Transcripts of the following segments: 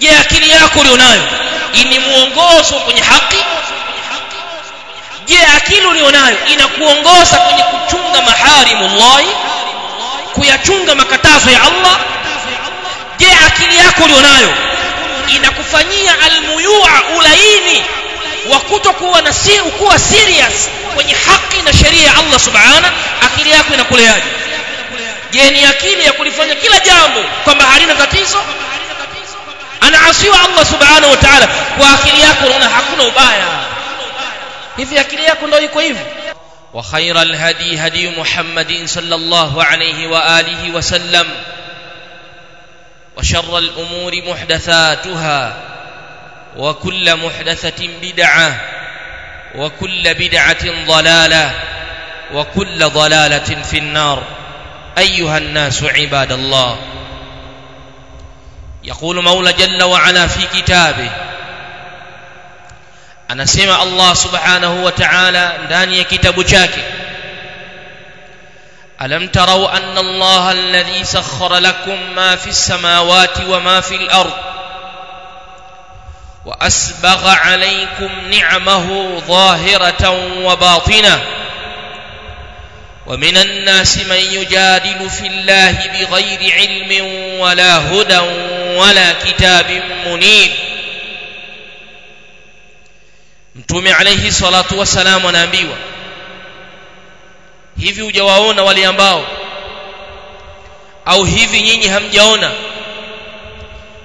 je akili yako ulionayo? Ni muongozo kwenye haki. Je akili ulionayo inakuongoza kwenye kuchunga maharimullahi kuyachunga makatazo ya Allah? Je akili yako ulionayo inakufanyia almuyua ulaini wa kutokuwa na si kuwa serious kwenye haki na sheria ya Allah subhana? Akili yako inakuleaje? Je ni akili ya kulifanya kila jambo kwamba halina tatizo anaasiwa Allah subhanahu wa ta'ala kwa akili yako unaona hakuna ubaya hivi akili yako ndio وخير الهدي هدي محمد صلى الله عليه وآله وسلم. وشر الأمور محدثاتها. وكل محدثة بدعة. وكل بدعة ضلالة. وكل ضلالة في النار. أيها الناس عباد الله. يقول مولى جل وعلا في كتابه أنا سمع الله سبحانه وتعالى داني كتاب شاك ألم تروا أن الله الذي سخر لكم ما في السماوات وما في الأرض وأسبغ عليكم نعمه ظاهرة وباطنة وأسبغ عليكم نعمه ظاهرة وباطنة؟ ومن الناس من يجادل في الله بغير علم ولا هدى ولا كتاب منير mtume alayhi salatu wasalam anaambiwa hivi hujawaona wale ambao au hivi nyinyi hamjaona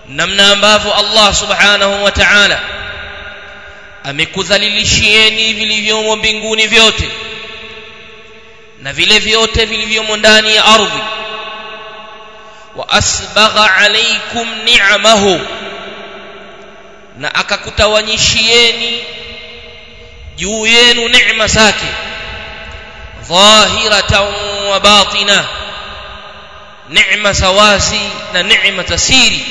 namna ambavyo Allah subhanahu wa ta'ala amekudhalilishieni vilivyomo mbinguni vyote na vile vyote vilivyomo ndani ya ardhi. Wa asbagha alaikum ni'amahu na akakutawanyishieni juu yenu neema zake dhahiratan wa batina neema za wazi na neema za siri.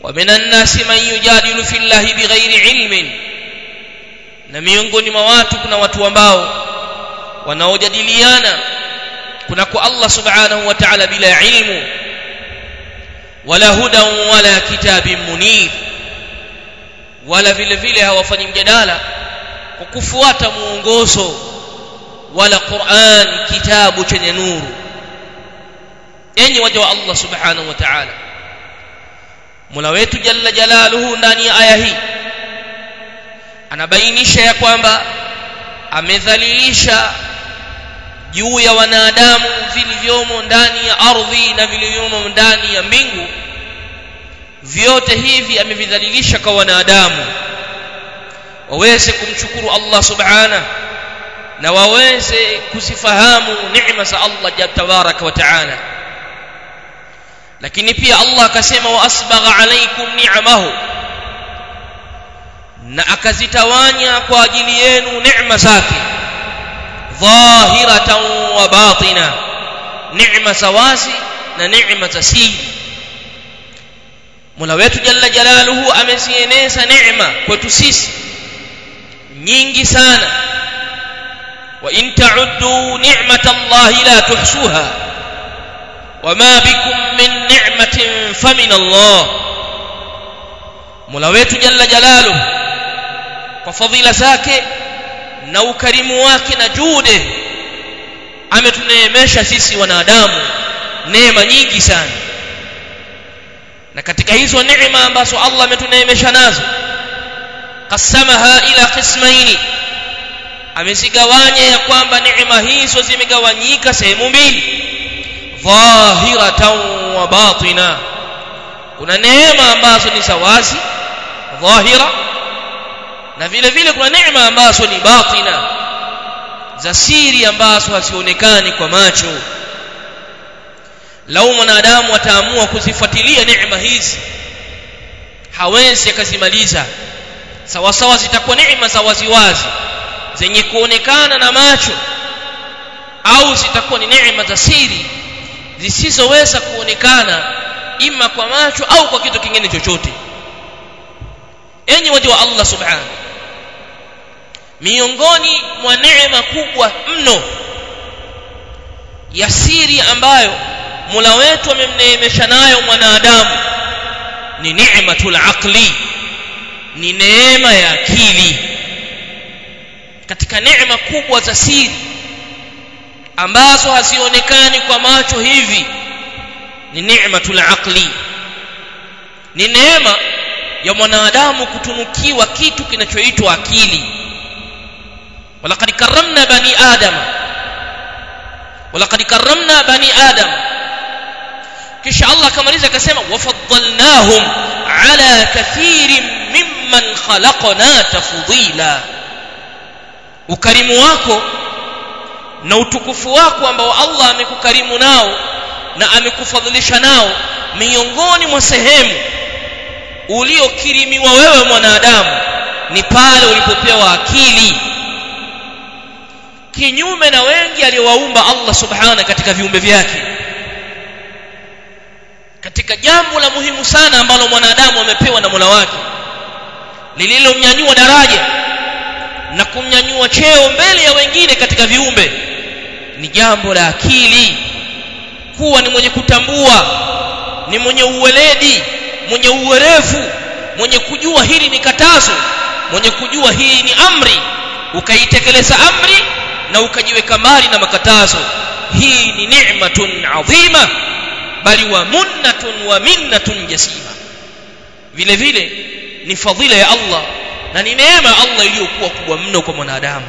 Wa minan nasi man yujadilu fillahi bighairi ilmin na miongoni mwa watu kuna watu ambao wanaojadiliana kuna kwa Allah subhanahu wa ta'ala bila ilmu wala hudan wala kitabin munir wala vile vile hawafanyi mjadala kwa kufuata muongozo wala Qur'an kitabu chenye nuru. Enyi waja wa Allah subhanahu wa ta'ala Mola wetu jalla jalaluhu ndani ya aya hii anabainisha ya kwamba amedhalilisha juu ya wanadamu vilivyomo ndani ya ardhi na vilivyomo ndani ya mbingu vyote hivi amevidhalilisha kwa wanadamu waweze kumshukuru Allah subhana na waweze kuzifahamu neema za Allah tabaraka wa taala. Lakini pia Allah akasema wa asbagha alaykum ni'amahu na akazitawanya kwa ajili yenu neema zake dhahiratan wa batina. Neema za wazi na neema za siri Mola wetu jalla jalaluhu amezieneza neema kwetu sisi. Nyingi sana. Wa in ta'uddu ni'matallahi la tuhsuha. Wama bikum min ni'matin famin Allah. Mola wetu jalla jalaluhu kwa fadhila zake na ukarimu wake na jude ametuneemesha sisi wanadamu neema nyingi sana. Na katika hizo neema ambazo Allah ametuneemesha nazo qasamaha ila qismaini amezigawanya ya kwamba neema hizo zimegawanyika sehemu mbili dhahiratan wa batina. Kuna neema ambazo ni za wazi dhahira na vile vile kuna neema ambazo ni batina. Za siri ambazo hazionekani kwa macho. Lau mwanadamu ataamua kuzifuatilia neema hizi hawezi akazimaliza. Sawasawa sawa zitakuwa neema za waziwazi zenye kuonekana na macho au zitakuwa ni neema za siri zisizoweza kuonekana ima kwa macho au kwa kitu kingine chochote. Enyi waja wa Allah subhanahu miongoni mwa neema kubwa mno ya siri ambayo mula wetu amemneemesha nayo mwanadamu ni ni'matul aqli ni neema ya akili. Katika neema kubwa za siri ambazo hazionekani kwa macho hivi ni ni'matul aqli ni neema ya mwanadamu kutunukiwa kitu kinachoitwa akili karramna bani adam. Walaqad karramna bani adam. Kisha Allah akamaliza akasema wafaddalnahum ala kathirin mimman khalaqna tafdila. Ukarimu wako na utukufu wako ambao Allah amekukarimu nao na amekufadhilisha nao miongoni mwa sehemu uliokirimiwa wewe mwanadamu ni pale ulipopewa akili kinyume na wengi aliowaumba Allah subhana katika viumbe vyake. Katika jambo la muhimu sana ambalo mwanadamu amepewa na Mola wake lililomnyanyua daraja na kumnyanyua cheo mbele ya wengine katika viumbe ni jambo la akili. Kuwa ni mwenye kutambua ni mwenye uweledi mwenye uwerevu mwenye kujua hili ni katazo mwenye kujua hii ni amri. Ukaitekeleza amri na ukajiweka mbali na makatazo. Hii ni ni'matun adhima bali wa munnatun wa minnatun jasima. Vile vile ni fadhila ya Allah na ni neema ya Allah iliyokuwa kubwa mno kwa mwanadamu.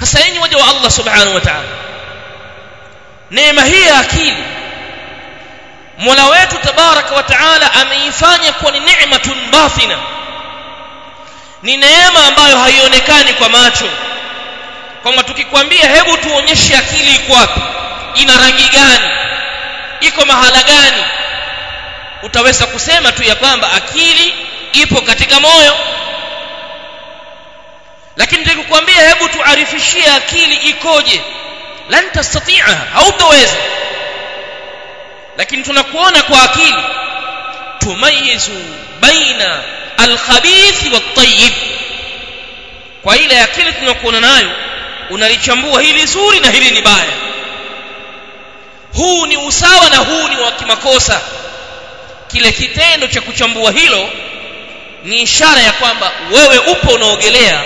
Hasa yenyi waja wa Allah subhanahu wa ta'ala neema hii ya akili Mola wetu tabaraka wa taala ameifanya kuwa ni ni'matun bathina ni neema ambayo haionekani kwa macho kwamba tukikwambia hebu tuonyeshe akili iko wapi ina rangi gani iko mahala gani utaweza kusema tu ya kwamba akili ipo katika moyo. Lakini tukikwambia hebu tuarifishie akili ikoje. Lan tastati'a hautaweza lakini tunakuona kwa akili tumayizu baina alkhabith wattayyib kwa ile akili tunakuona nayo unalichambua hili zuri na hili ni baya. Huu ni usawa na huu ni wa kimakosa. Kile kitendo cha kuchambua hilo ni ishara ya kwamba wewe upo unaogelea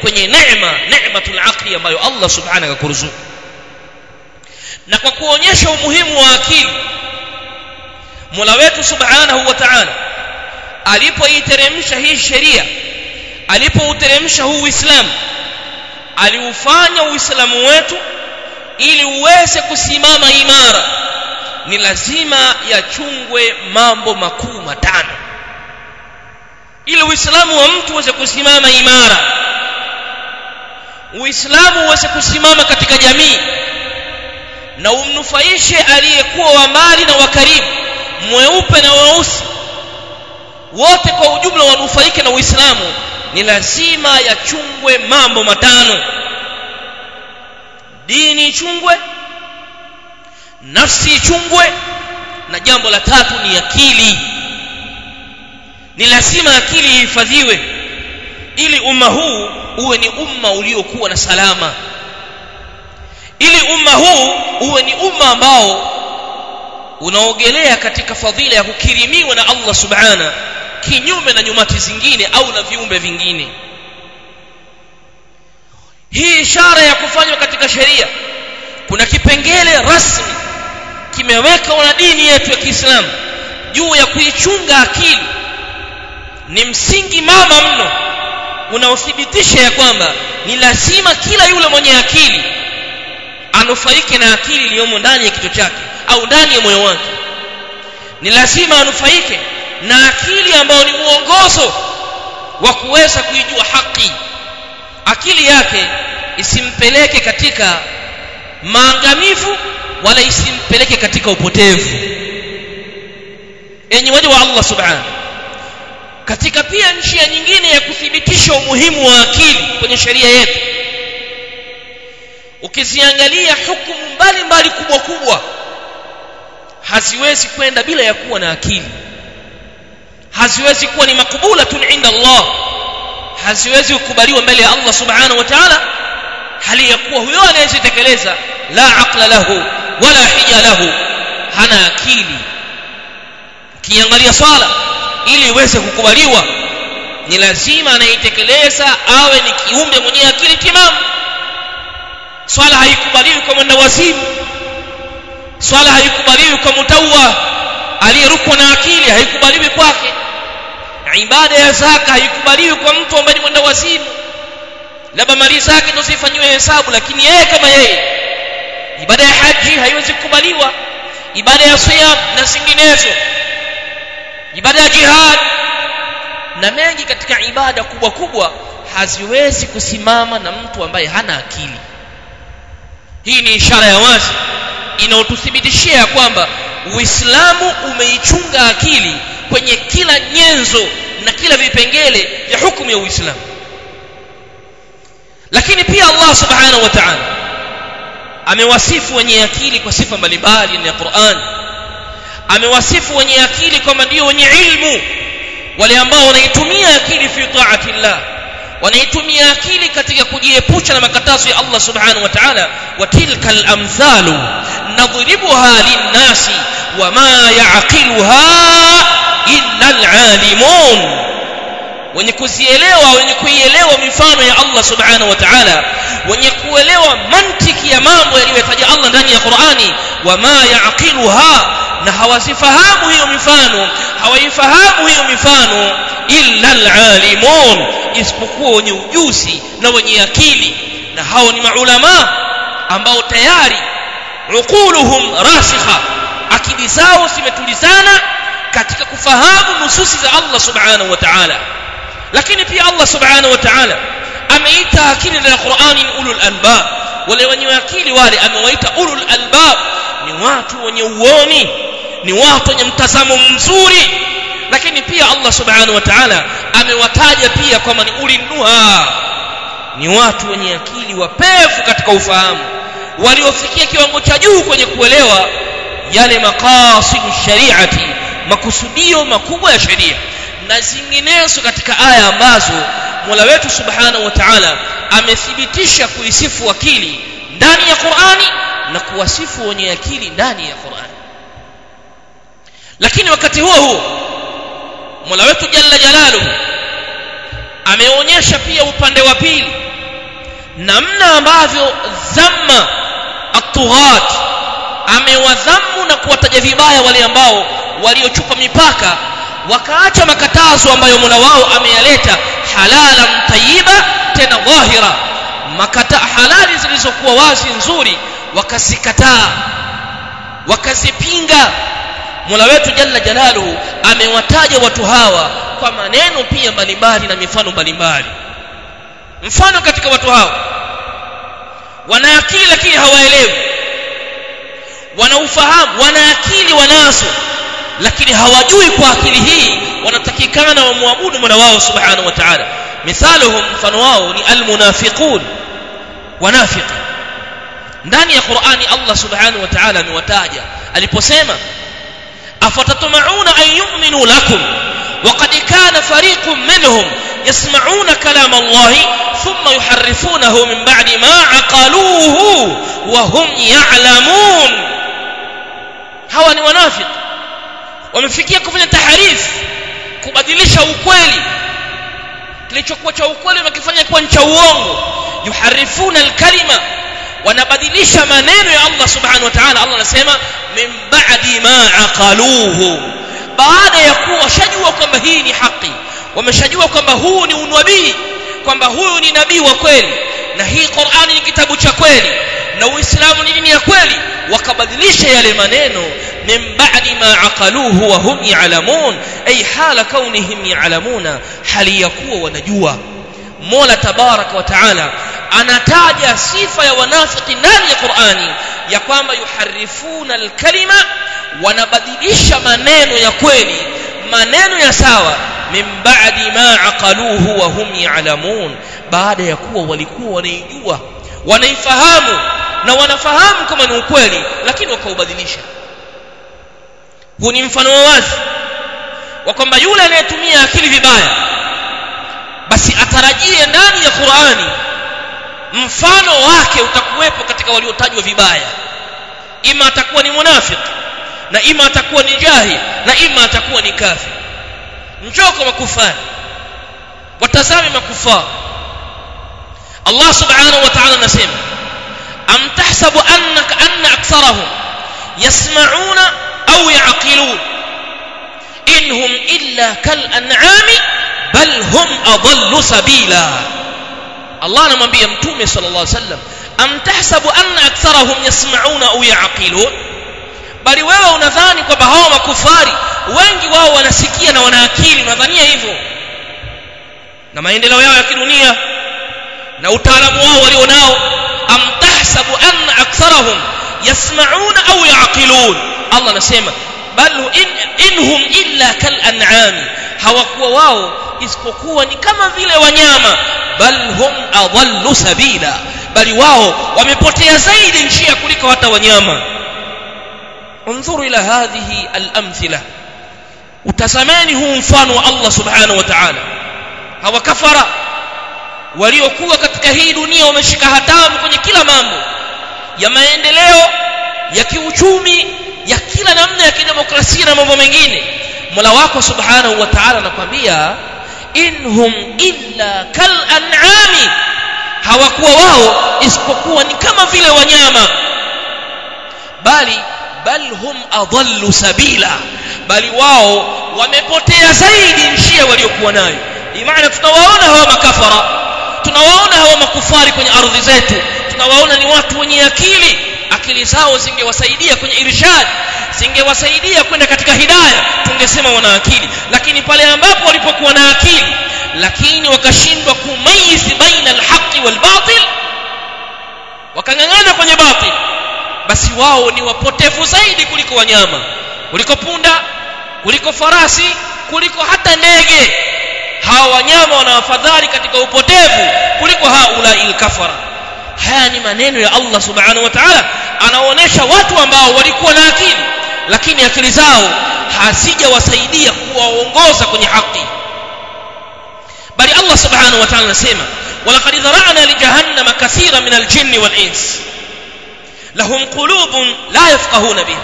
kwenye neema neematul aqli ambayo Allah subhanahu akakuruzuku na kwa kuonyesha umuhimu wa akili Mola wetu subhanahu wa ta'ala alipoiteremsha hii sheria alipouteremsha huu Uislamu aliufanya Uislamu wetu ili uweze kusimama imara. Ni lazima yachungwe mambo makuu matano. Ili Uislamu wa mtu uweze kusimama imara. Uislamu uweze kusimama katika jamii. Na umnufaishe aliyekuwa wa mbali na wa karibu mweupe na weusi. Wote kwa ujumla wanufaike na Uislamu ni lazima yachungwe mambo matano. Dini ichungwe nafsi ichungwe na jambo la tatu ni akili. Ni lazima akili ihifadhiwe ili umma huu uwe ni umma uliokuwa na salama. Ili umma huu uwe ni umma ambao unaogelea katika fadhila ya kukirimiwa na Allah subhana kinyume na nyumati zingine au na viumbe vingine. Hii ishara ya kufanywa katika sheria kuna kipengele rasmi kimeweka na dini yetu ya Kiislamu juu ya kuichunga akili. Ni msingi mama mno unaothibitisha ya kwamba ni lazima kila yule mwenye akili anufaike na akili iliyomo ndani ya kichwa chake au ndani ya moyo wake. Ni lazima anufaike na akili ambayo ni mwongozo wa kuweza kuijua haki. Akili yake isimpeleke katika maangamivu wala isimpeleke katika upotevu. Enyi waja wa Allah subhanahu. Katika pia njia nyingine ya kuthibitisha umuhimu wa akili kwenye sheria yetu ukiziangalia hukumu mbalimbali kubwa kubwa haziwezi kwenda bila ya kuwa na akili haziwezi kuwa ni makbulatun inda Allah. Haziwezi kukubaliwa mbele ya Allah subhanahu wa ta'ala. Hali ya kuwa huyo anayezitekeleza la aqla lahu wala hija lahu. Hana akili. Ukiangalia swala ili iweze kukubaliwa ni lazima anaitekeleza awe ni kiumbe mwenye akili timamu. Swala haikubaliwi kwa mwenda wazimu swala haikubaliwi kwa mutauwa aliyerukwa na akili haikubaliwi kwake ibada ya zaka haikubaliwi kwa mtu ambaye ni mwenda wazimu labda mali zake ndio hesabu lakini yeye kama yeye ibada ya haji haiwezi kukubaliwa. Ibada ya siyam na zinginezo ibada ya jihad na mengi katika ibada kubwa kubwa haziwezi kusimama na mtu ambaye hana akili. Hii ni ishara ya wazi inayotuthibitishia kwamba uislamu umeichunga akili kwenye kila nyenzo na kila vipengele vya hukumu ya uislamu. Lakini pia allah subhanahu wa ta'ala amewasifu wenye akili kwa sifa mbalimbali ndani ya Qur'an. Amewasifu wenye akili kwamba ndio wenye ilmu. Wale ambao wanaitumia akili fi taati llah wanaitumia akili katika kujiepusha na makatazo ya Allah subhanahu wa ta'ala. Wa tilka al-amthalu nadribuha lin-nasi wama ya'qiluha illa al-alimun wenye kuzielewa wenye kuielewa mifano ya Allah subhanahu wa ta'ala. Wenye kuelewa mantiki ya mambo yaliyotaja Allah ndani ya Qur'ani. Wama ya'qiluha. Na hawazifahamu hiyo mifano. Hawaifahamu hiyo mifano. Illa alalimun isipokuwa wenye ujuzi na wenye akili. Na hao ni maulama ambao tayari uquluhum rasikha. Akili zao zimetulizana katika kufahamu nususi za Allah subhanahu wa ta'ala. Lakini pia Allah subhanahu wa ta'ala ameita akili na Qur'ani ni ulul albab. Wale wenye akili wale amewaita ulul albab. Ni watu wenye uoni ni watu wenye mtazamo mzuri. Lakini pia Allah subhanahu wa ta'ala amewataja pia kwamba ni ulinuha ni watu wenye akili wapevu katika ufahamu. Waliofikia kiwango cha juu kwenye kuelewa yale maqasidu shariati makusudio makubwa ya sheria na zinginezo katika aya ambazo Mola wetu Subhanahu wa Ta'ala amethibitisha kuisifu akili ndani ya Qur'ani na kuwasifu wenye akili ndani ya Qur'ani. Lakini wakati huo huo Mola wetu Jalla Jalaluhu ameonyesha pia upande wa pili namna ambavyo dhamma at-tughat amewadhamu na kuwataja vibaya wale ambao waliochupa mipaka wakaacha makatazo ambayo Mola wao ameyaleta halalan tayyiba tena dhahira. Makata halali zilizokuwa wazi nzuri wakazikataa wakazipinga. Mola wetu Jalla Jalaluhu amewataja watu hawa kwa maneno pia mbalimbali na mifano mbalimbali. Mfano katika watu hawa wanayakili lakini hawaelewi wana ufahamu wana akili wanazo lakini hawajui kwa akili hii wanatakikana wamwabudu Mola wao subhanahu wa ta'ala. Mithaluhum mfano wao ni almunafiqun wanafiki ndani ya Qur'ani Allah subhanahu wa ta'ala amewataja aliposema afatatma'una an yu'minu lakum وقد كان فريق منهم يسمعون كلام الله ثم يحرفونه من بعد ما عقلوه وهم يعلمون hawa ni wanafiki wamefikia kufanya taharif kubadilisha ukweli kilichokuwa cha ukweli wamekifanya kuwa cha uongo yuharifuna alkalima wanabadilisha maneno ya Allah subhanahu wa ta'ala Allah anasema min ba'di ma aqaluhu Baada ya kuwa washajua kwamba hii ni haki wameshajua kwamba huu ni unabii kwamba huyu ni nabii wa kweli na hii Qur'ani ni kitabu cha kweli na Uislamu ni dini ya kweli wakabadilisha yale maneno min ba'di ma aqaluhu wa hum ya'lamun ay hala kaunihim ya'lamuna hali ya kuwa wanajua Mola tabaraka wa taala anataja sifa ya wanafiki ndani ya Qur'ani ya kwamba yuharifuna alkalima wanabadilisha maneno ya kweli maneno ya sawa min ba'di ma aqaluhu wa hum ya'lamun. Baada ya kuwa walikuwa wanaijua wanaifahamu na wanafahamu kama ni ukweli lakini wakaubadilisha. Huu ni mfano wa wazi wa kwamba yule anayetumia akili vibaya basi atarajie ndani ya Qur'ani mfano wake utakuwepo katika waliotajwa vibaya. Ima atakuwa ni munafiki na ima atakuwa ni jahil na ima atakuwa ni kafir njoo kwa makufari watazame makufari Allah subhanahu wa ta'ala anasema am tahsabu annaka anna aktharahum yasma'una au ya'qilun inhum illa kal an'ami bal hum adallu sabila Allah anamwambia mtume sallallahu alaihi wasallam am tahsabu anna aktharahum yasma'una au ya'qilun bali wewe unadhani kwamba hao makufari wengi wao wanasikia na wanaakili unadhania hivyo? Na maendeleo yao ya kidunia na utaalamu wao walionao amtahsabu anna aktharahum yasma'una au ya'qilun? Allah anasema bal in, inhum illa kal an'ami hawakuwa wao isipokuwa ni kama vile wanyama bal hum adallu sabila. Bali wao wamepotea zaidi njia kuliko hata wanyama انظروا الى هذه الامثله utazameni huu mfano wa Allah subhanahu wa ta'ala hawa kafara waliokuwa katika hii dunia wameshika hatamu kwenye kila mambo ya maendeleo ya kiuchumi ya kila namna ya kidemokrasia na mambo mengine Mola wako subhanahu wa ta'ala anakuambia inhum illa kal an'ami hawakuwa wao isipokuwa ni kama vile wanyama bali bal hum adallu sabila. Bali wao wamepotea zaidi njia waliokuwa nayo. Imaana tunawaona hawa makafara tunawaona hawa makufari kwenye ardhi zetu tunawaona ni watu wenye akili. Akili zao zingewasaidia kwenye irshad zingewasaidia kwenda katika hidayah tungesema wana akili. Lakini pale ambapo walipokuwa na akili lakini wakashindwa kumayizi baina alhaqi walbatil wakang'ang'ana kwenye batil basi wao ni wapotevu zaidi kuliko wanyama kuliko punda kuliko farasi kuliko hata ndege. Hawa wanyama wanawafadhali katika upotevu kuliko haulai kafara haya ni maneno ya Allah subhanahu wa ta'ala. Anaonyesha watu ambao walikuwa na akili lakini akili zao hasijawasaidia kuwaongoza kwenye haki. Bali Allah subhanahu wa ta'ala anasema walaqad dhara'na li jahannama kathira min al-jinni wal-ins lahum qulubun la yafqahuna biha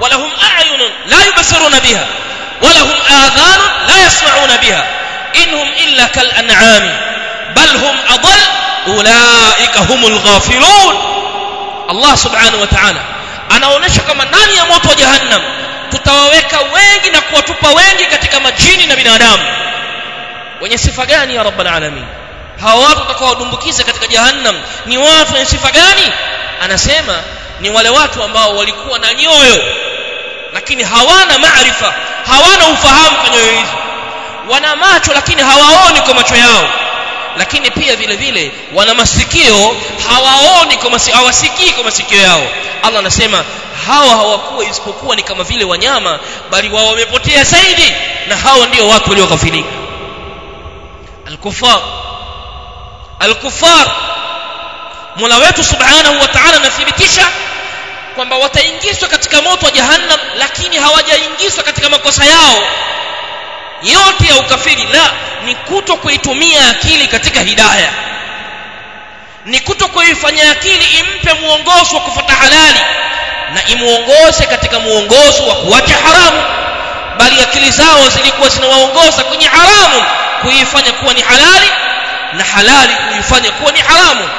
ولهم أعين لا يبصرون بها ولهم آذان لا يسمعون بها إنهم إلا كالأنعام بل هم أضل أولئك هم الغافلون الله سبحانه وتعالى anaonyesha kama ndani ya moto wa jahannam tutawaweka wengi na kuwatupa wengi katika majini na binadamu wenye sifa gani ya rabbal alamin hawa watu watakaodumbukiza katika jahannam ni watu wenye sifa gani Anasema ni wale watu ambao walikuwa na nyoyo lakini hawana maarifa hawana ufahamu kwa nyoyo hizo. Wana macho lakini hawaoni kwa macho yao. Lakini pia vile vile wana masikio hawaoni kwa masikio hawasikii kwa masikio yao. Allah anasema hawa hawakuwa isipokuwa ni kama vile wanyama bali wao wamepotea zaidi na hawa ndio watu waliokafirika. Al-kufar al-kuffar Mola wetu subhanahu wa ta'ala anathibitisha kwamba wataingizwa katika moto wa jahannam lakini hawajaingizwa katika makosa yao. Yote ya ukafiri la ni kuto kuitumia akili katika hidayah ni kuto kuifanya akili impe muongozo wa kufuata halali na imuongoze katika muongozo wa kuacha haramu. Bali akili zao zilikuwa zinawaongoza kwenye haramu kuifanya kuwa ni halali na halali kuifanya kuwa ni haramu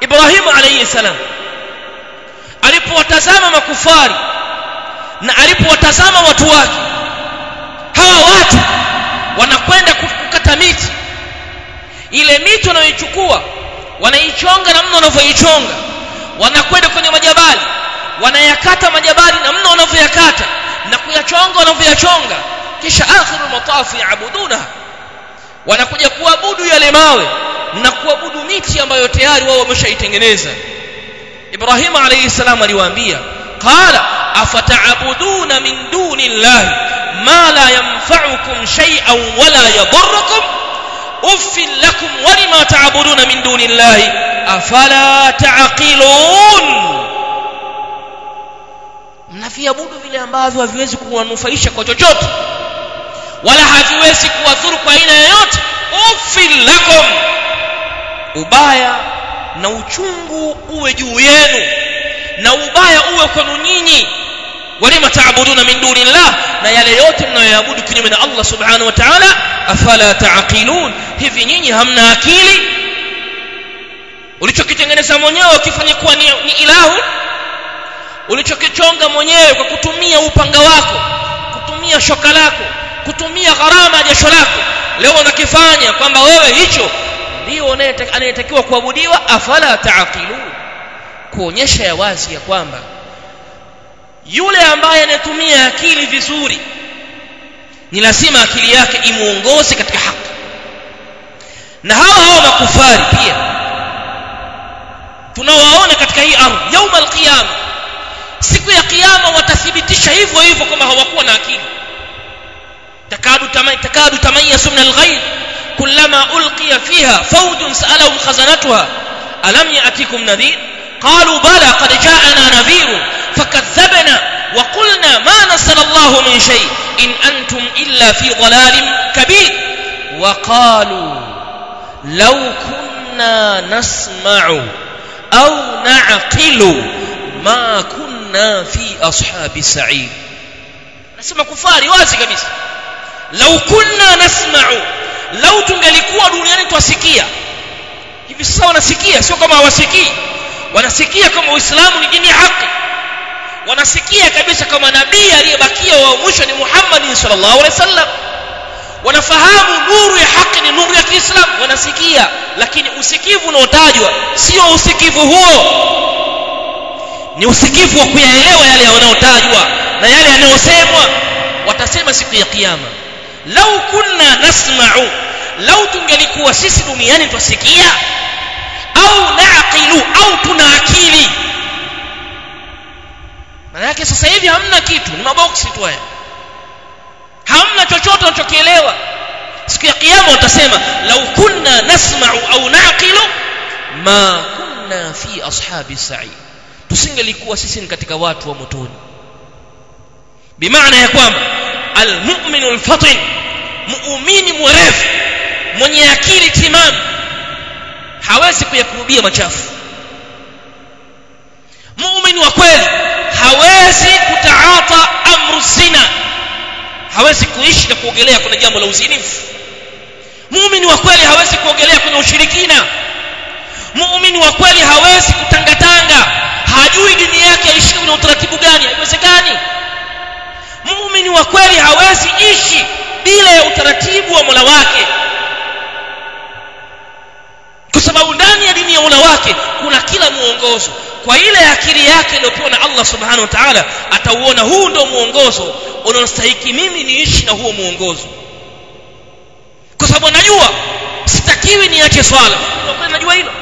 Ibrahim alayhi salam. Alipowatazama makufari na alipowatazama watu wake hawa watu wanakwenda kukata miti. Ile miti wanayoichukua wanaichonga na namna wanavyoichonga. Wanakwenda kwenye majabali wanayakata majabali na namna wanavyoyakata na kuyachonga wanavyoyachonga. Kisha akhiru matafu yaabuduna wanakuja kuabudu yale mawe na kuabudu miti ambayo tayari wao wameshaitengeneza. Ibrahim alayhi salam aliwaambia qala afata'buduna min duni llahi ma la yanfa'ukum shay'an wa la uffin lakum wa lima ta'buduna min duni llahi afala ta'qilun? Mnaviabudu vile ambavyo haviwezi kuwanufaisha kwa chochote wala haviwezi kuwadhuru kwa aina yoyote. Ufil lakum ubaya na uchungu uwe juu yenu na ubaya uwe kwenu nyinyi. Walima taabuduna min duni llah na yale yote mnayoyaabudu kinyume na allah subhanahu wa ta'ala. Afala taaqilun hivi nyinyi hamna akili? Ulichokitengeneza mwenyewe ukifanya kuwa ni, ni ilahu? Ulichokichonga mwenyewe kwa kutumia upanga wako kutumia shoka lako kutumia gharama ya jasho lako. Leo unakifanya kwamba wewe hicho ndio anayetakiwa kuabudiwa afala taaqilun kuonyesha ya wazi ya kwamba yule ambaye anatumia akili vizuri ni lazima akili yake imuongoze katika haki. Na hawa hawa makufari pia tunawaona katika hii ardhi yauma alqiyama siku ya kiyama watathibitisha hivyo hivyo kwamba hawakuwa na akili tamay takadu tamayyasu min alghayr kullama ulqiya fiha fawjun sa'alahum khazanatuha alam ya'tikum nadhir قالوا بلى قد جاءنا نذير فكذبنا وقلنا ما نزل الله من شيء. إن أنتم إلا في ضلال كبير. وقالوا لو كنا نسمع أو نعقل ما كنا في أصحاب السعير نسمع كفاري واسي كبيس lau kunna nasma'u. Lau tungelikuwa duniani twasikia. Hivi sasa wanasikia sio kama hawasikii. Wanasikia kama uislamu ni dini haki. Wanasikia kabisa kama nabii aliyebakia wa mwisho ni Muhammad sallallahu alaihi wasallam. Wanafahamu nuru ya haki ni nuru ya Kiislamu. Wanasikia lakini usikivu unaotajwa sio usikivu huo. Ni usikivu wa kuyaelewa yale yanayotajwa na yale yanayosemwa. Watasema siku ya kiyama lau kunna nasma'u. Lau tungelikuwa sisi duniani twasikia. Au naqilu au tuna akili. Maana yake sasa hivi hamna kitu ni maboksi tu haya. Hamna chochote unachokielewa. Siku ya kiyama utasema lau kunna nasma'u au naaqilu ma kunna fi ashabi sa'i tusingelikuwa sisi ni katika watu wa motoni. Bimaana ya kwamba almu'minu alfatin. Muumini mwerevu. Mwenye akili timamu. Hawezi kuyakurubia machafu. Muumini wa kweli. Hawezi kutaata amru zina. Hawezi kuishi na kuogelea kwenye jambo la uzinifu. Muumini wa kweli hawezi kuogelea kwenye ushirikina. Muumini wa kweli hawezi kutangatanga. Hajui dini yake aishi kwenye utaratibu gani? Haiwezekani muumini wa kweli hawezi ishi bila ya utaratibu wa mola wake. Kwa sababu ndani ya dini ya mola wake kuna kila mwongozo. Kwa ile akili yake iliyopewa na Allah subhanahu wa ta'ala atauona huu ndio mwongozo unaostahiki mimi niishi na huo mwongozo. Kwa sababu anajua sitakiwi niache swala. Najua hilo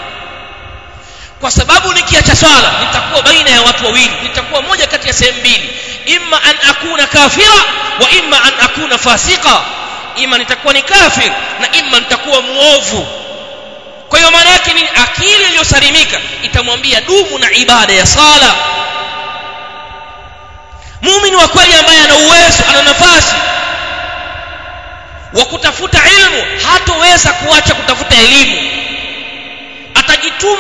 kwa sababu nikiacha swala nitakuwa baina ya watu wawili nitakuwa moja kati ya sehemu mbili. Imma an akuna kafira wa imma an akuna fasika. Imma nitakuwa ni kafir na imma nitakuwa muovu kwa hiyo maana yake ni akili iliyosalimika itamwambia dumu na ibada ya sala muumini wa kweli ambaye ana uwezo ana nafasi wa kutafuta ilmu hatoweza kuacha kutafuta elimu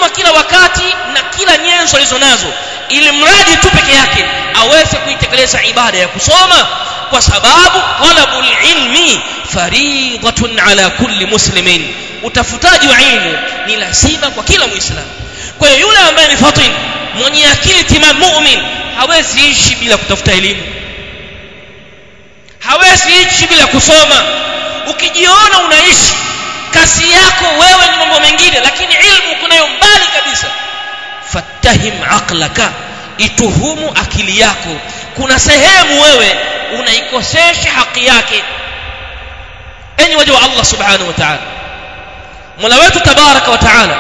atajituma kila wakati na kila nyenzo alizo nazo ili mradi tu peke yake aweze kuitekeleza ibada ya kusoma kwa sababu talabul ilmi faridatun ala kulli muslimin. Utafutaji wa ilmu ni lazima kwa kila muislamu. Kwa hiyo yule ambaye ni fatin mwenye akili timam mu'min hawezi ishi bila kutafuta elimu. Hawezi ishi bila kusoma. Ukijiona unaishi kazi yako wewe ni mambo mengine lakini ilmu kunayo mbali kabisa. Fattahim aqlaka ituhumu akili yako. Kuna sehemu wewe unaikosesha haki yake. Enyi waja wa Allah subhanahu wa ta'ala. Mola wetu tabaraka wa taala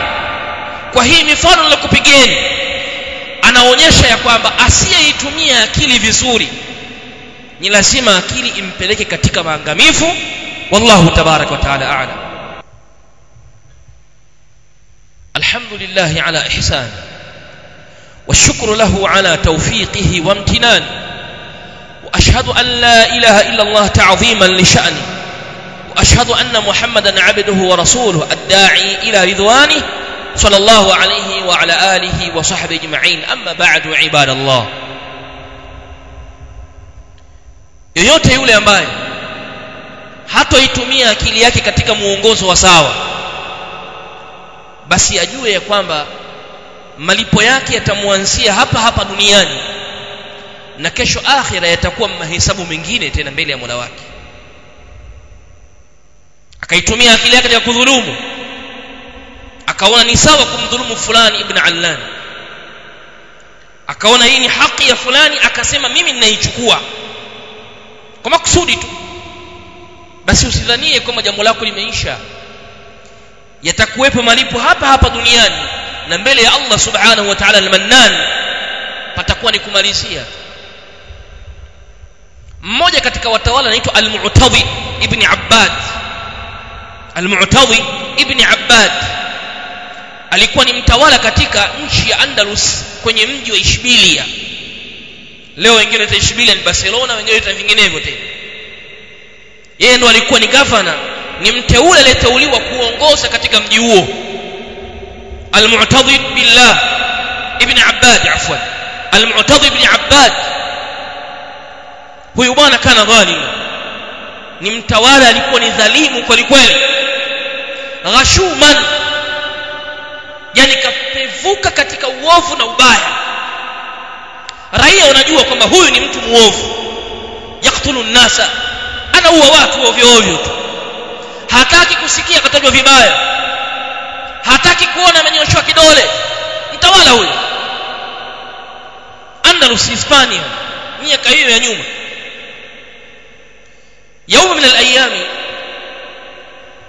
kwa hii mifano nilokupigieni anaonyesha ya kwamba asiyeitumia akili vizuri ni lazima akili impeleke katika maangamivu. Wallahu tabaraka wa taala a'lam الحمد لله على إحسانه والشكر له على توفيقه وامتنانه وأشهد أن لا إله إلا الله تعظيما لشأنه وأشهد أن محمدا عبده ورسوله الداعي إلى رضوانه صلى الله عليه وعلى آله وصحبه أجمعين. أما بعد عباد الله yoyote yule ambaye hatoitumia akili yake katika muongozo wa sawa basi ajue ya kwamba malipo yake yatamwanzia hapa hapa duniani na kesho akhira yatakuwa mahesabu mengine tena mbele ya Mola wake. Akaitumia akili yake ya kudhulumu akaona ni sawa kumdhulumu fulani ibn Allan. Akaona hii ni haki ya fulani akasema mimi ninaichukua kwa makusudi tu. Basi usidhanie kwamba jambo lako limeisha yatakuwepo malipo hapa hapa duniani na mbele ya Allah subhanahu wa ta'ala al-mannan patakuwa ni kumalizia. Mmoja katika watawala anaitwa al-Mu'tawi ibn abbad. al-Mu'tadi ibn abbad alikuwa ni mtawala katika nchi ya Andalus kwenye mji wa Ishbilia. Leo wengine wanaita Ishbilia ni Barcelona wengine wanaita vinginevyo tena. Yeye ndo alikuwa ni governor ni mteule aliyeteuliwa kuongoza katika mji huo. Al-mu'tadhi billah ibn abbad afwan. Al-mu'tadhi ibn abbad. Huyu bwana kana dhalim. Ni mtawala alikuwa ni dhalimu kweli kweli. Ghashuman. Yani kapevuka katika uovu na ubaya. Raia unajua kwamba huyu ni mtu muovu. Yaktulu nnasa. Anaua watu ovyo ovyo tu hataki kusikia katajwa vibaya hataki kuona amenyoshwa kidole mtawala huyu andalus hispania miaka hiyo ya nyuma يوم من الايام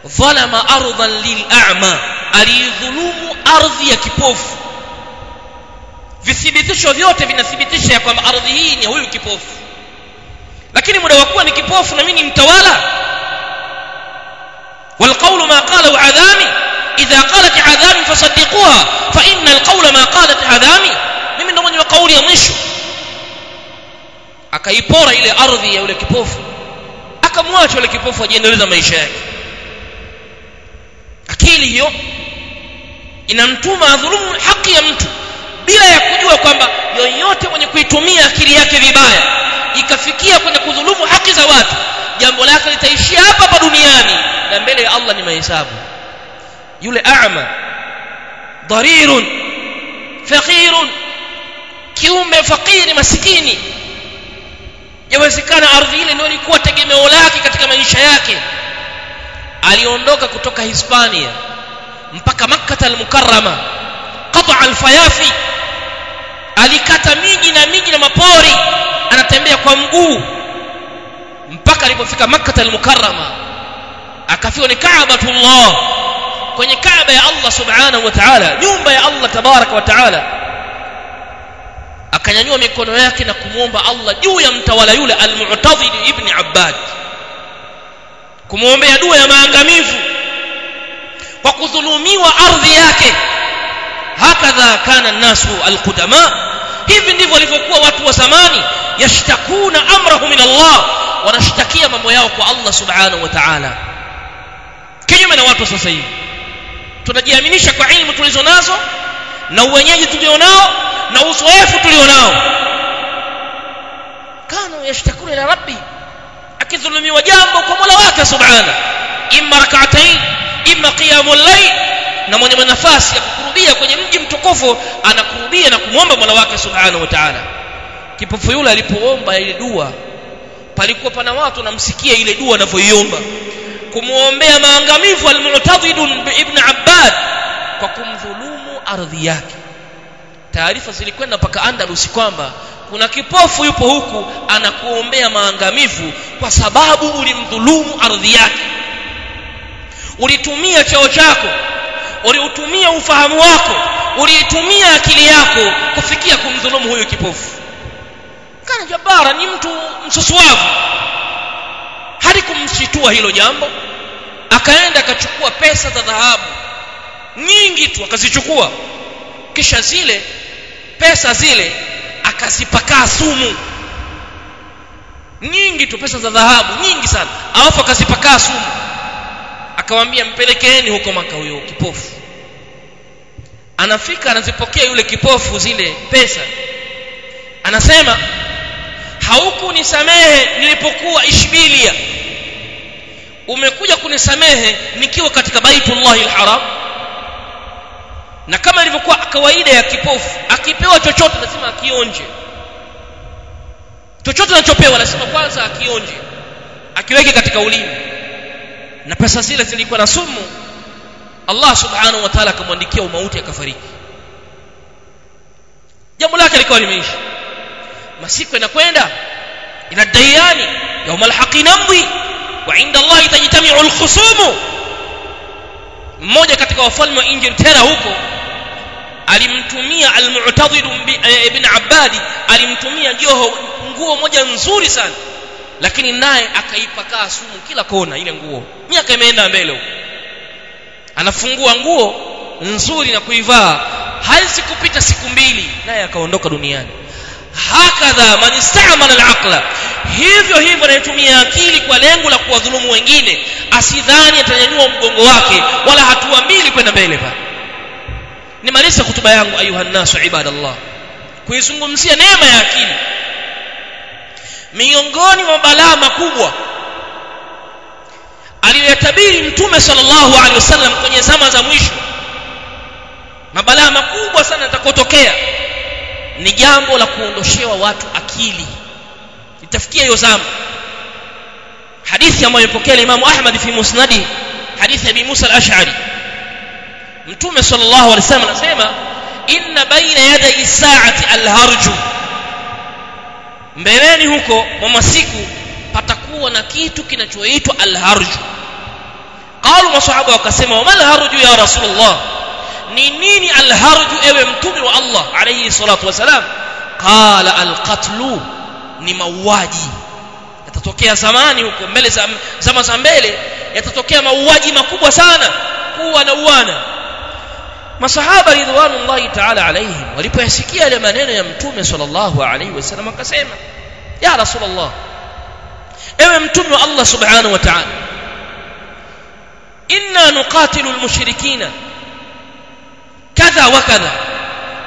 ظلم ارضا للاعمى alidhulumu ardhi ya kipofu vithibitisho vyote vinathibitisha ya kwamba ardhi hii ni huyu kipofu lakini muda wa kuwa ni kipofu na mimi ni mtawala والقول ما قاله عذامي إذا قالت عذامي فصدقوها فإن القول ما قالت عذامي mimi ndo mwenye kauli ya mwisho akaipora ile ardhi ya yule kipofu akamwacha yule kipofu ajiendeleza maisha yake akili hiyo inamtuma adhulumu haki ya mtu bila ya kujua kwamba yoyote mwenye kuitumia akili yake vibaya ikafikia kwenye kudhulumu haki za watu jambo lake litaishia hapa hapa duniani na mbele ya Allah ni mahesabu. Yule a'ma dharirun faqirun kiumbe fakiri masikini. Yawezekana ardhi ile ndio ilikuwa tegemeo lake katika maisha yake. Aliondoka kutoka Hispania mpaka Makkah al-Mukarrama qata al-fayafi. Alikata miji na miji na mapori anatembea kwa mguu mpaka alipofika Makkah al-Mukarrama akafiwa ni Kaabatullah kwenye Kaaba ya Allah subhanahu wa ta'ala nyumba ya Allah tabaraka wa ta'ala. Akanyanyua mikono yake na kumwomba Allah juu ya mtawala yule al-Mu'tadhid ibn Abbad. Kumwombea dua ya maangamivu kwa kudhulumiwa ardhi yake. Hakadha kana nasu alqudama. Hivi ndivyo walivyokuwa watu wa zamani. Yashtakuna amrahu min Allah. Wanashtakia mambo yao kwa Allah subhanahu wa ta'ala kinyume na watu sasa hivi. Tunajiaminisha kwa ilmu tulizo nazo na uwenyeji tulio nao na uzoefu tulionao kanu yashtakuna ila rabbi akidhulumiwa jambo kwa Mola wake subhana. Imma rak'atayn imma qiyamul layl na mwenye nafasi ya kukurubia kwenye mji mtukufu anakurubia na kumwomba Mola wake subhanahu wa ta'ala. Kipofu yule alipoomba ile dua palikuwa pana watu namsikia ile dua anavyoiomba kumuombea maangamivu al-Mu'tadhid ibn Abbad kwa kumdhulumu ardhi yake. Taarifa zilikwenda mpaka Andalus kwamba kuna kipofu yupo huku anakuombea maangamivu kwa sababu ulimdhulumu ardhi yake. Ulitumia cheo chako uliutumia ufahamu wako uliitumia akili yako kufikia kumdhulumu huyu kipofu. Kana jabara ni mtu msusuavu hadi kumsitua hilo jambo. Akaenda akachukua pesa za dhahabu nyingi tu akazichukua. Kisha zile pesa zile akazipakaa sumu. Nyingi tu pesa za dhahabu nyingi sana. Alafu akazipakaa sumu. Akamwambia mpelekeeni huko maka huyo kipofu. Anafika anazipokea yule kipofu zile pesa. Anasema haukunisamehe nilipokuwa ishbilia. Umekuja kunisamehe nikiwa katika baitullahi alharam. Na kama ilivyokuwa kawaida ya kipofu akipewa chochote lazima akionje. Chochote anachopewa lazima kwanza akionje. Akiweke katika ulimi. Na pesa zile zilikuwa na sumu Allah subhanahu wa ta'ala akamwandikia umauti akafariki. Jambo lake likawa limeisha masiku yanakwenda ila dayani يوم الحق نمضي وعند الله تجتمع الخصوم mmoja katika wafalme wa Inglaterra huko alimtumia al-Mu'tadhid ibn Abbadi alimtumia joho nguo moja nzuri sana lakini naye akaipakaa sumu kila kona ile nguo miaka imeenda mbele huko anafungua nguo nzuri na kuivaa haizi kupita siku mbili naye akaondoka duniani hakadha man istamala al-aqla. Hivyo hivyo anayetumia akili kwa lengo la kuwadhulumu wengine asidhani atanyanyua mgongo wake wala hatua mbili kwenda mbele pale. Nimaliza hutuba yangu ayuha nasu ibadallah. Kuizungumzia neema ya akili. Miongoni mwa balaa makubwa aliyoyatabiri mtume sallallahu alaihi wasallam kwenye zama za mwisho mabalaa makubwa sana yatakotokea ni jambo la kuondoshewa watu akili. Itafikia hiyo zama hadithi ambayo imepokea Imam Ahmad fi Musnadi hadithi ya Abi Musa al-Ash'ari. Mtume sallallahu alaihi wasallam anasema inna baina yaday saati al-harju. Mbeleni huko mwa masiku patakuwa na kitu kinachoitwa al-harju. Qalu masahaba wakasema wa mal harju ya rasulullah ni nini al-harju ewe mtume wa Allah alayhi salatu wasalam qala al-qatlu ni mauaji. Yatatokea zamani huko mbele zama za mbele yatatokea mauaji makubwa sana kuwa na uana masahaba ridwanullahi ta'ala alayhim walipoyasikia yale maneno ya mtume sallallahu alayhi wasallam akasema ya rasulullah ewe mtume wa Allah subhanahu wa ta'ala inna nuqatilu almushrikina kadha wa kadha.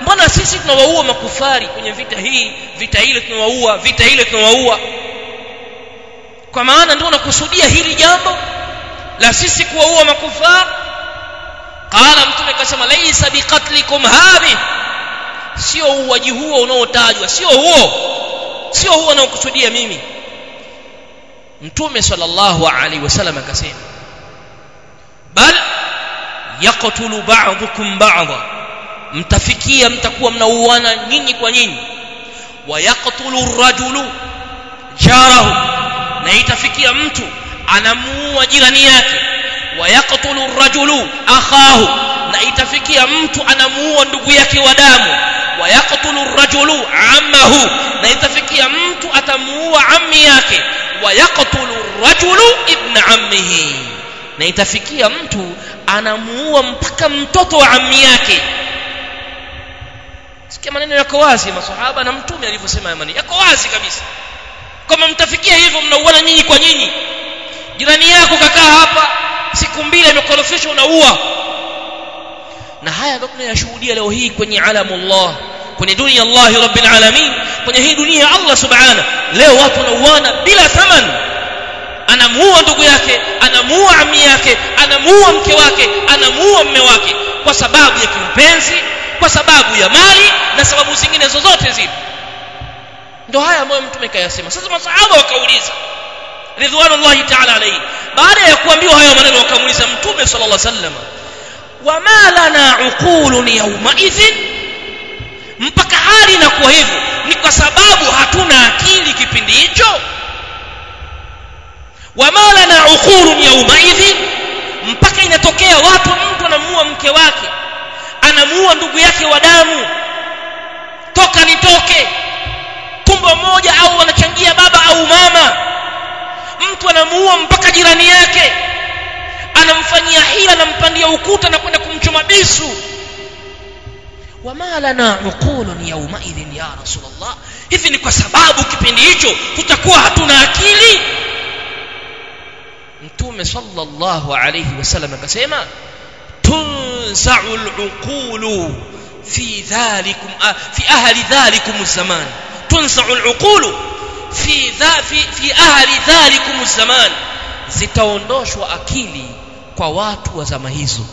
Mbona sisi tunawaua makufari kwenye vita hii vita ile tunawaua vita ile tunawaua? Kwa maana ndio unakusudia hili jambo la sisi kuwaua makufar qala mtume kasema laisa biqatlikum hadhi sio uwaji huo unaotajwa sio huo sio huo unaokusudia mimi. Mtume sallallahu alaihi wasallam akasema bal yaqtulu ba'dukum ba'dha. Mtafikia mtakuwa mnauana nyinyi kwa nyinyi. Wayaqtulu rajulu jarahu. Na itafikia mtu anamuua jirani yake. Wayaqtulu rajulu akhahu. Na itafikia mtu anamuua ndugu yake wa damu. Wayaqtulu rajulu ammahu. Na itafikia mtu atamuua ammi yake. Wayaqtulu rajulu ibn ammihi. Na itafikia mtu anamuua mpaka mtoto wa ammi yake. Sikia maneno yako wazi masahaba na mtume alivyosema yamani yako wazi kabisa. Kama mtafikia hivyo mnauana nyinyi kwa nyinyi. Jirani yako kakaa hapa siku mbili amekorofishwa unaua. Na haya ndio tunayashuhudia leo hii kwenye alamullah kwenye dunia Allah rabbil alamin kwenye hii dunia Allah subhana leo watu wanauana bila thaman anamuua ndugu yake anamuua ami yake anamuua mke wake anamuua mme wake kwa sababu ya kimpenzi kwa sababu ya mali na sababu zingine zozote zile. Ndo haya ambayo mtume kayasema. Sasa masahaba wakauliza ridwanullahi ta'ala alayhi baada ya kuambiwa hayo maneno wakamuuliza mtume sala llah wasallam wama lana uqulun yaumaidhin mpaka hali inakuwa hivyo ni kwa sababu hatuna akili kipindi hicho wama lana uqulun yaumaidhi mpaka inatokea watu mtu anamuua mke wake anamuua ndugu yake wa damu. Toka nitoke tumbo moja au wanachangia baba au mama. Mtu anamuua mpaka jirani yake anamfanyia hila anampandia ukuta na kwenda kumchoma bisu. Wama lana uqulun yaumaidhin ya rasulullah. Hivi ni kwa sababu kipindi hicho tutakuwa hatuna akili mtume sallallahu alayhi wasallam akasema tunza'u al-uqulu fi dhalikum fi ahli dhalikum az-zaman tunza'u al-uqulu fi, dha, fi, fi ahli dhalikum zaman. Zitaondoshwa akili kwa watu wa zama hizo.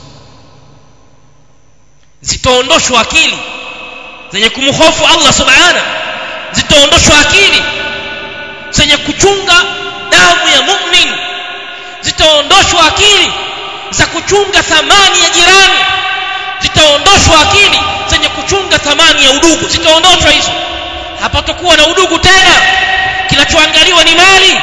Zitaondoshwa akili zenye kumhofu Allah subhana zitaondoshwa akili zenye kuchunga damu ya mu'min zitaondoshwa akili za kuchunga thamani ya jirani. Zitaondoshwa akili zenye kuchunga thamani ya udugu. Zitaondoshwa hizo. Hapatakuwa na udugu tena. Kinachoangaliwa ni mali.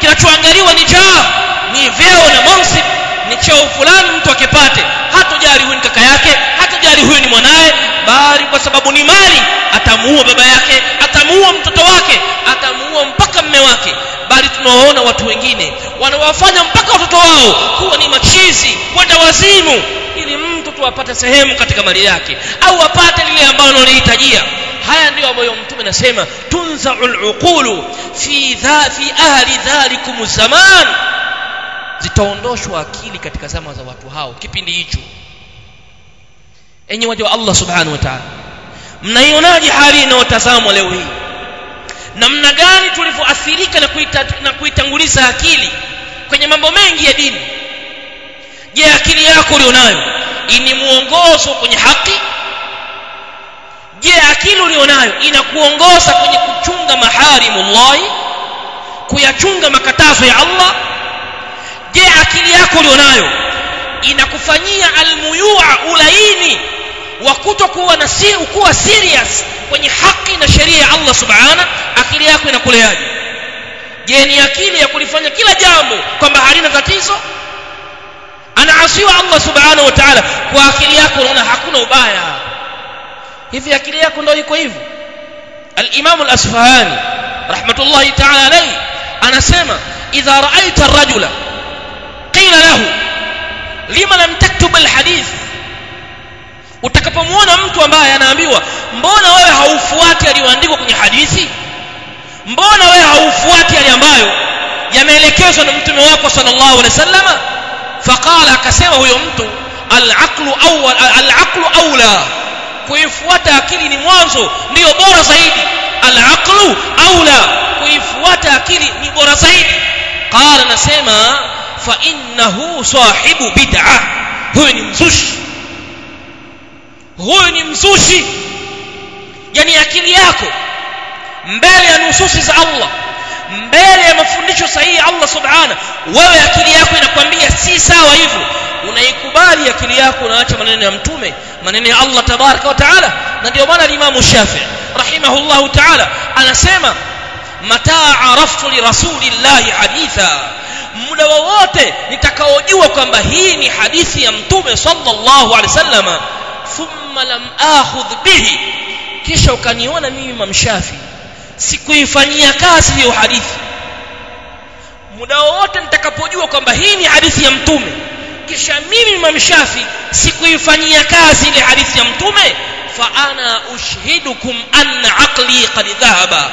Kinachoangaliwa ni jaa ni vyeo na mansib ni cheo fulani mtu akipate. Hatojali huyu ni kaka yake. Hatojali huyu ni mwanaye. Bali kwa sababu ni mali atamuua baba yake. Atamuua mtoto wake. Atamuua mpaka mme wake bali tunawaona watu wengine wanawafanya mpaka watoto wao kuwa ni machizi kwenda wazimu ili mtu tu apate sehemu katika mali yake au apate lile ambalo analihitajia. Haya ndio ambayo mtume anasema tunzau luqulu fi dha fi ahli dhalikum zaman. Zitaondoshwa akili katika zama za watu hao kipindi hicho. Enye waja wa Allah subhanahu wa ta'ala mnaionaje hali inayotazamwa leo hii namna gani tulivyoathirika na, kuita, na kuitanguliza akili kwenye mambo mengi ya dini. Je akili yako ulionayo ni mwongozo kwenye haki? Je akili ulionayo inakuongoza kwenye kuchunga maharimu maharimullahi kuyachunga makatazo ya Allah? Je akili yako ulionayo inakufanyia almuyua ulaini wa kutokuwa na si kuwa serious kwenye haki na sheria ya Allah subhana akili yako inakuleaje? Je ni akili ya kulifanya kila jambo kwamba halina tatizo? Anaasiwa Allah subhanahu wa ta'ala. Kwa akili yako unaona hakuna ubaya. Hivi akili yako ndio iko hivyo al-Imam al-Asfahani rahmatullahi ta'ala alayhi anasema idha ra'aita ar-rajula qila lahu lima lam taktub al-hadith utakapomwona mtu ambaye anaambiwa mbona wewe haufuati aliyoandikwa kwenye hadithi? Mbona wewe haufuati yale ambayo yameelekezwa na mtume wako sallallahu alaihi wasallama faqala akasema huyo mtu al-aqlu awwal al-aqlu awla. Kuifuata akili ni mwanzo ndiyo bora zaidi. Al-aqlu awla kuifuata akili ni bora zaidi. Qala nasema fa innahu sahibu bid'ah. Huyo ni mzushi huyu ni mzushi. Yani akili yako. Mbele ya nususi za Allah. Mbele ya mafundisho sahihi Allah subhana wewe akili yako inakwambia si sawa hivyo. Unaikubali akili yako unaacha maneno ya mtume maneno ya Allah tabaraka wa taala. Na ndio maana Imam Shafi rahimahullah taala anasema mataa araftu li rasulillahi haditha. Muda wowote nitakaojua kwamba hii ni hadithi ya mtume sallallahu alaihi wasallama thumma lam akhudh bihi. Kisha ukaniona mimi Imam Shafi. Sikuifanyia kazi hiyo hadithi. Muda wote nitakapojua kwamba hii ni hadithi ya mtume kisha mimi Imam Shafi sikuifanyia kazi ile hadithi ya mtume fa ana ushhidukum anna aqli qad dhahaba.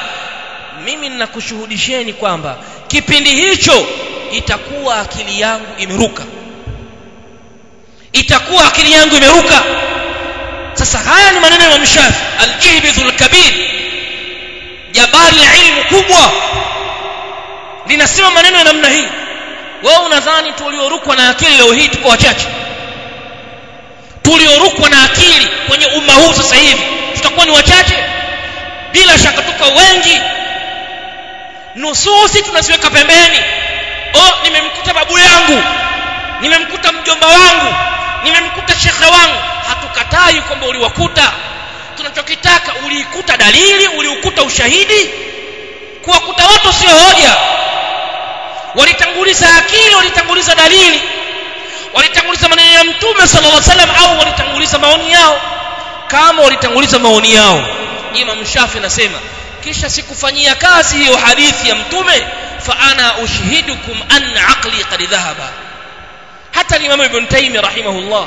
Mimi ninakushuhudisheni kwamba kipindi hicho itakuwa akili yangu imeruka. Itakuwa akili yangu imeruka sasa haya ni maneno ya Imam Shafi al-Jihbidhul Kabir jabari la ilmu kubwa. Linasema maneno ya namna hii. Wewe unadhani tuliorukwa na akili leo hii tuko wachache? Tuliorukwa na akili kwenye umma huu sasa hivi tutakuwa ni wachache? Bila shaka tuko wengi. Nususi tunaziweka pembeni. Oh nimemkuta babu yangu. Nimemkuta mjomba wangu nimemkuta shekhe wangu. Hatukatai kwamba uliwakuta. Tunachokitaka uliikuta dalili uliukuta ushahidi. Kuwakuta watu sio hoja. Walitanguliza akili walitanguliza dalili. Walitanguliza maneno ya mtume sallallahu alaihi wasallam au walitanguliza maoni yao? Kama walitanguliza maoni yao. Imam Shafi anasema kisha sikufanyia kazi hiyo hadithi ya mtume fa ana ushhidukum an aqli qad dhahaba hata Imam Ibn taimi rahimahullah.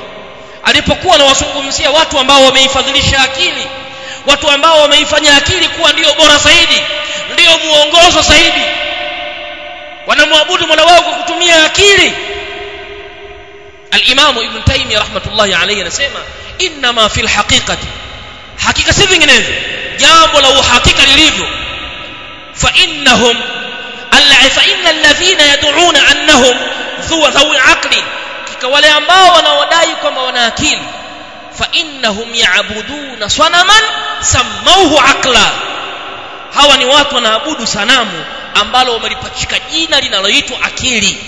Alipokuwa anawazungumzia watu ambao wameifadhilisha akili watu ambao wameifanya akili kuwa ndio bora zaidi ndio muongozo zaidi wanamwabudu Mola wao kwa kutumia akili. Alimamu Ibn taimi rahmatullahi alaihi anasema innama fi lhaqiqati hakika si vinginevyo. Jambo la uhakika lilivyo. Fa innahum fa inna alladhina yad'una annahum dhawi kika wale ambao wanaodai kwamba wana akili fa innahum ya'buduna sanaman sammauhu aqla. Hawa ni watu wanaabudu sanamu ambalo wamelipachika jina linaloitwa akili.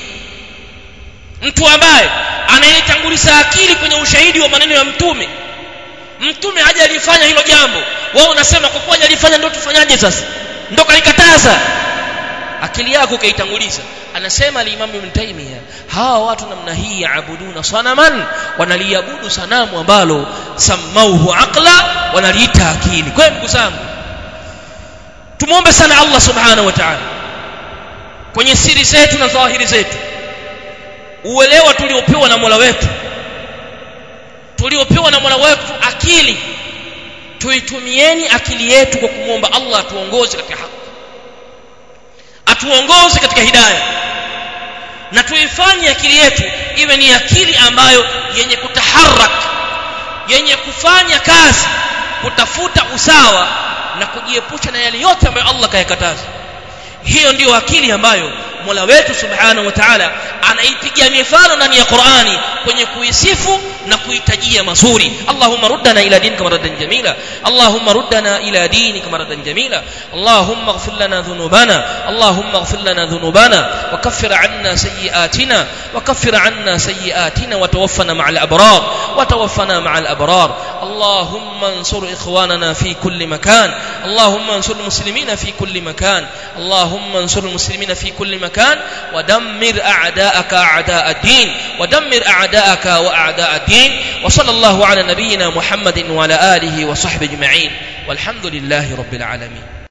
Mtu ambaye anayetanguliza akili kwenye ushahidi wa maneno ya mtume mtume haja alifanya hilo jambo. Wao unasema kwa kuwa hajalifanya ndio tufanyaje sasa? Ndio kalikataza akili yako ukaitanguliza anasema al-Imam Ibn Taymiyyah hawa watu namna hii yaabuduna sanaman wanaliabudu sanamu ambalo samauhu aqla wanaliita akili. Kwa ndugu zangu tumuombe sana Allah subhanahu wa ta'ala kwenye siri zetu na dhahiri zetu uelewa tuliopewa na Mola wetu tuliopewa na Mola wetu akili tuitumieni akili yetu kwa kumwomba Allah tuongoze katika haki atuongoze katika hidaya. Na tuifanye akili yetu iwe ni akili ambayo yenye kutaharak yenye kufanya kazi kutafuta usawa na kujiepusha na yale yote ambayo Allah kayakataza. Hiyo ndiyo akili ambayo Mola wetu Subhanahu wa Ta'ala anaipigia mifano ndani ya Qur'ani kwenye kuisifu na kuitajia mazuri Allahumma ruddana ila dinika maradan jamila Allahumma ruddana ila dinika maradan jamila Allahumma ighfir lana dhunubana Allahumma ighfir lana dhunubana wa kaffir 'anna sayyi'atina wa kaffir 'anna sayyi'atina wa tawaffana ma'al abrar wa tawaffana ma'al abrar اللهم انصر إخواننا في كل مكان اللهم انصر المسلمين في كل مكان اللهم انصر المسلمين في كل مكان ودمر أعداءك أعداء الدين ودمر أعداءك وأعداء الدين وصلى الله على نبينا محمد وعلى آله وصحبه أجمعين والحمد لله رب العالمين.